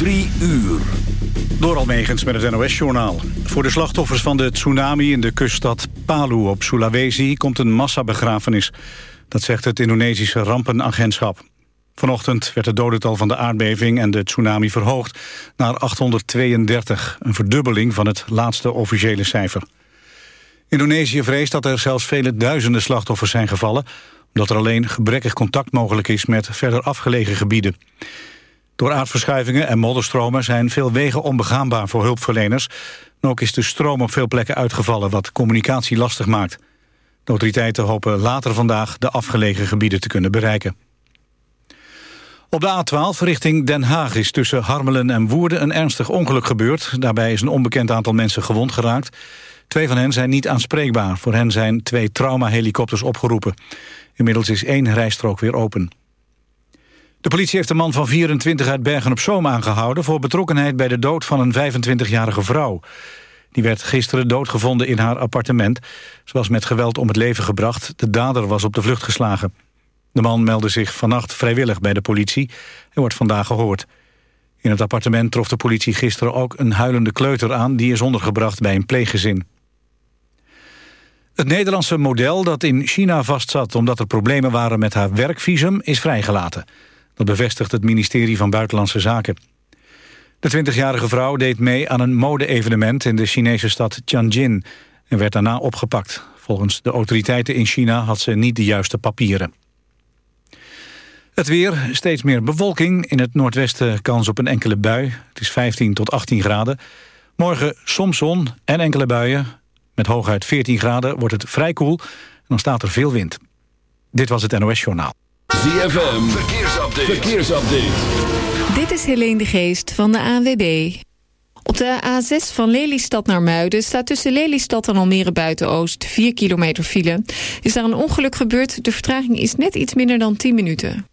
Drie uur. Door Almegens met het NOS-journaal. Voor de slachtoffers van de tsunami in de kuststad Palu op Sulawesi... komt een massabegrafenis. Dat zegt het Indonesische rampenagentschap. Vanochtend werd het dodental van de aardbeving en de tsunami verhoogd... naar 832, een verdubbeling van het laatste officiële cijfer. Indonesië vreest dat er zelfs vele duizenden slachtoffers zijn gevallen... omdat er alleen gebrekkig contact mogelijk is met verder afgelegen gebieden. Door aardverschuivingen en modderstromen zijn veel wegen onbegaanbaar voor hulpverleners. En ook is de stroom op veel plekken uitgevallen wat communicatie lastig maakt. De autoriteiten hopen later vandaag de afgelegen gebieden te kunnen bereiken. Op de A12 richting Den Haag is tussen Harmelen en Woerden een ernstig ongeluk gebeurd. Daarbij is een onbekend aantal mensen gewond geraakt. Twee van hen zijn niet aanspreekbaar. Voor hen zijn twee traumahelikopters opgeroepen. Inmiddels is één rijstrook weer open. De politie heeft een man van 24 uit Bergen-op-Zoom aangehouden... voor betrokkenheid bij de dood van een 25-jarige vrouw. Die werd gisteren doodgevonden in haar appartement. Ze was met geweld om het leven gebracht. De dader was op de vlucht geslagen. De man meldde zich vannacht vrijwillig bij de politie... en wordt vandaag gehoord. In het appartement trof de politie gisteren ook een huilende kleuter aan... die is ondergebracht bij een pleeggezin. Het Nederlandse model dat in China vastzat... omdat er problemen waren met haar werkvisum, is vrijgelaten... Dat bevestigt het ministerie van Buitenlandse Zaken. De 20-jarige vrouw deed mee aan een mode-evenement in de Chinese stad Tianjin en werd daarna opgepakt. Volgens de autoriteiten in China had ze niet de juiste papieren. Het weer, steeds meer bewolking. In het noordwesten kans op een enkele bui. Het is 15 tot 18 graden. Morgen soms zon en enkele buien. Met hooguit 14 graden wordt het vrij koel en dan staat er veel wind. Dit was het NOS Journaal. ZFM, verkeersupdate. verkeersupdate. Dit is Helene de Geest van de ANWB. Op de A6 van Lelystad naar Muiden staat tussen Lelystad en Almere Buiten-Oost 4 kilometer file. Is daar een ongeluk gebeurd? De vertraging is net iets minder dan 10 minuten.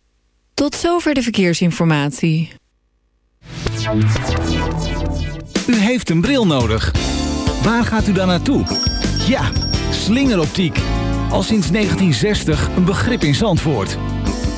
Tot zover de verkeersinformatie. U heeft een bril nodig. Waar gaat u dan naartoe? Ja, slingeroptiek. Al sinds 1960 een begrip in Zandvoort.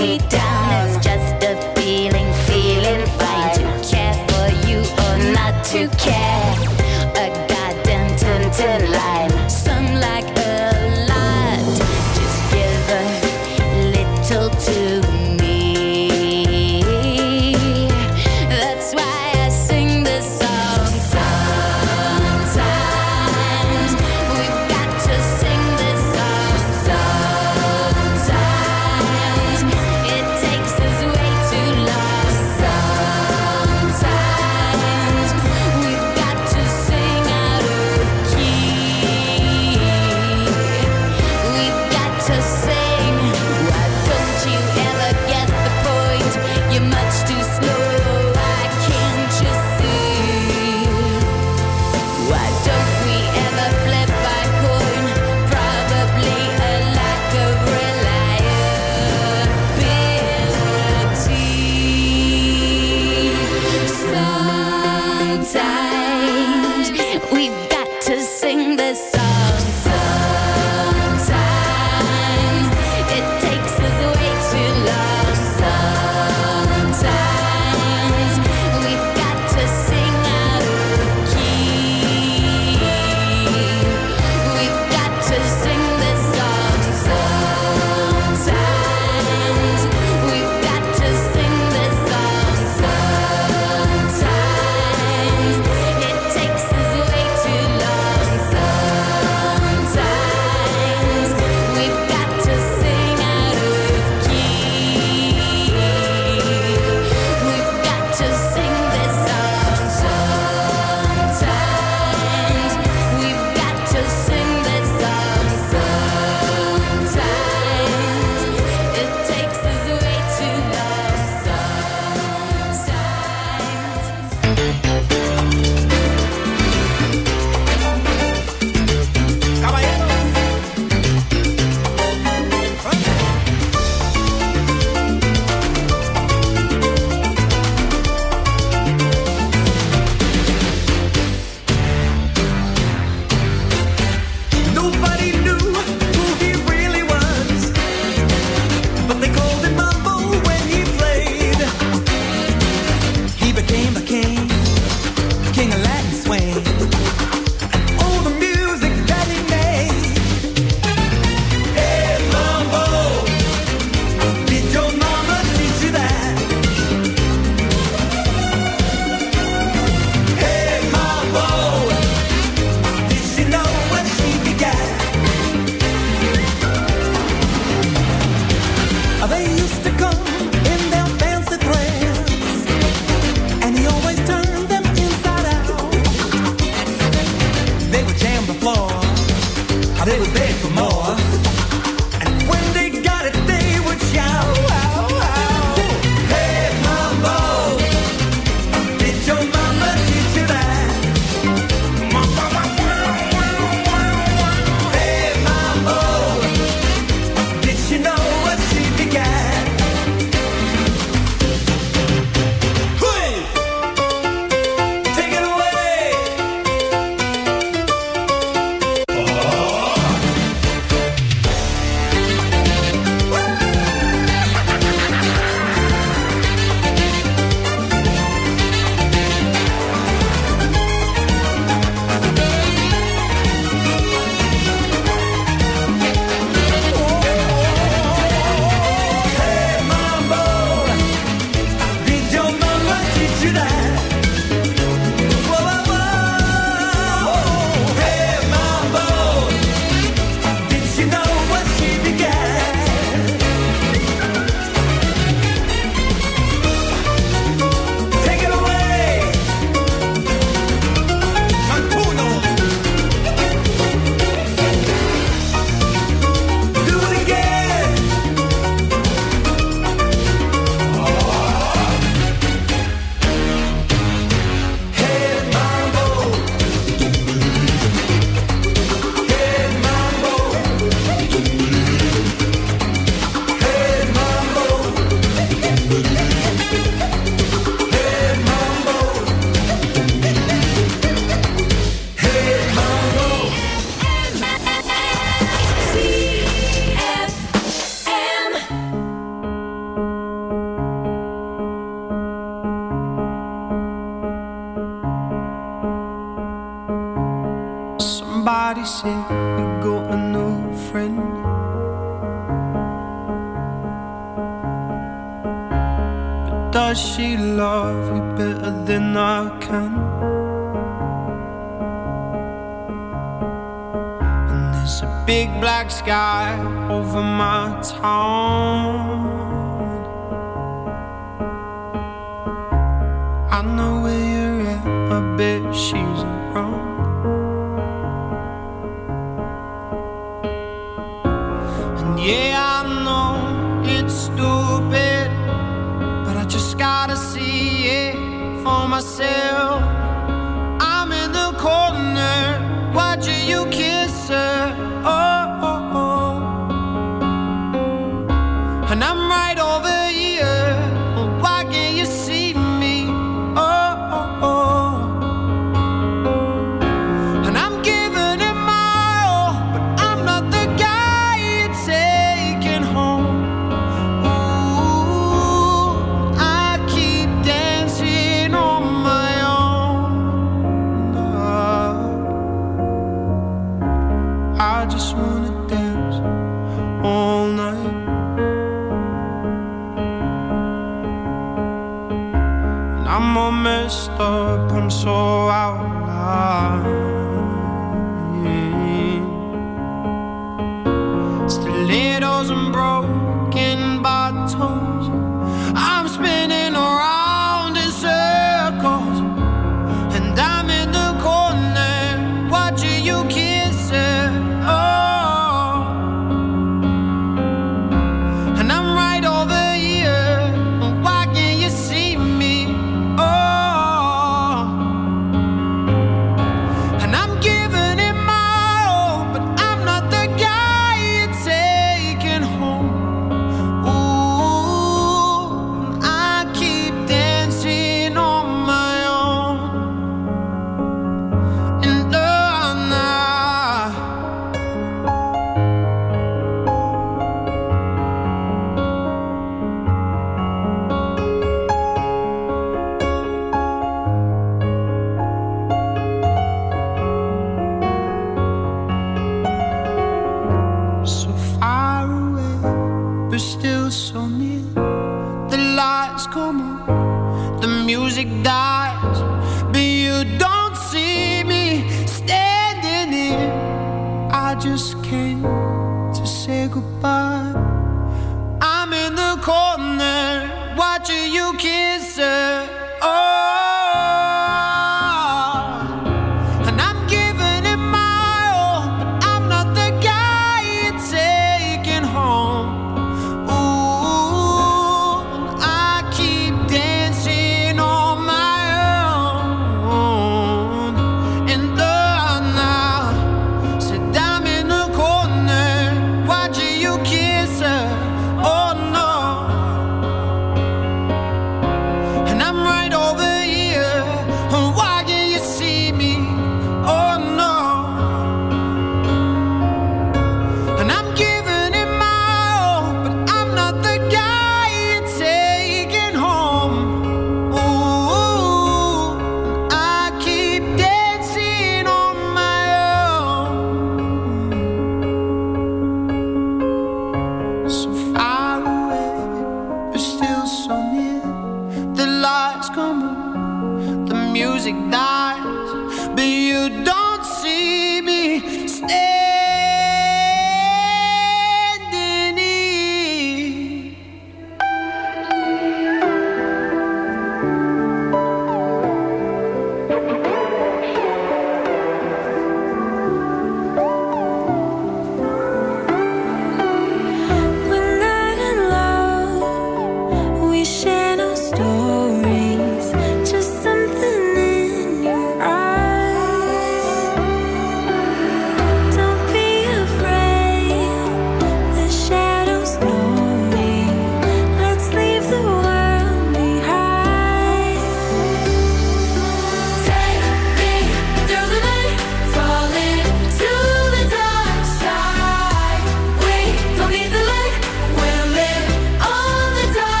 me down.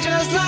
just like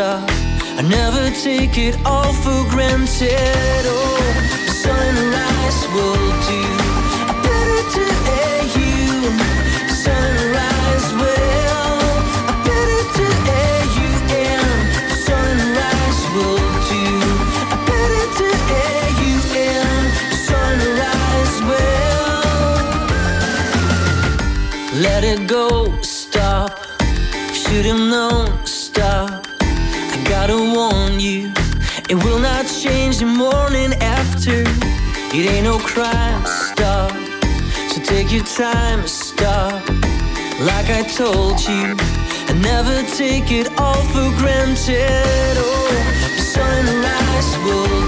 I never take it all for granted. Oh, sunrise will do. Better air you. Sunrise will. Better to air you in. Sunrise will do. Better to air you in. Sunrise will. Let it go, stop. Should have known, It ain't no crime, to stop. So take your time, to stop. Like I told you, I never take it all for granted. Oh, sunrise will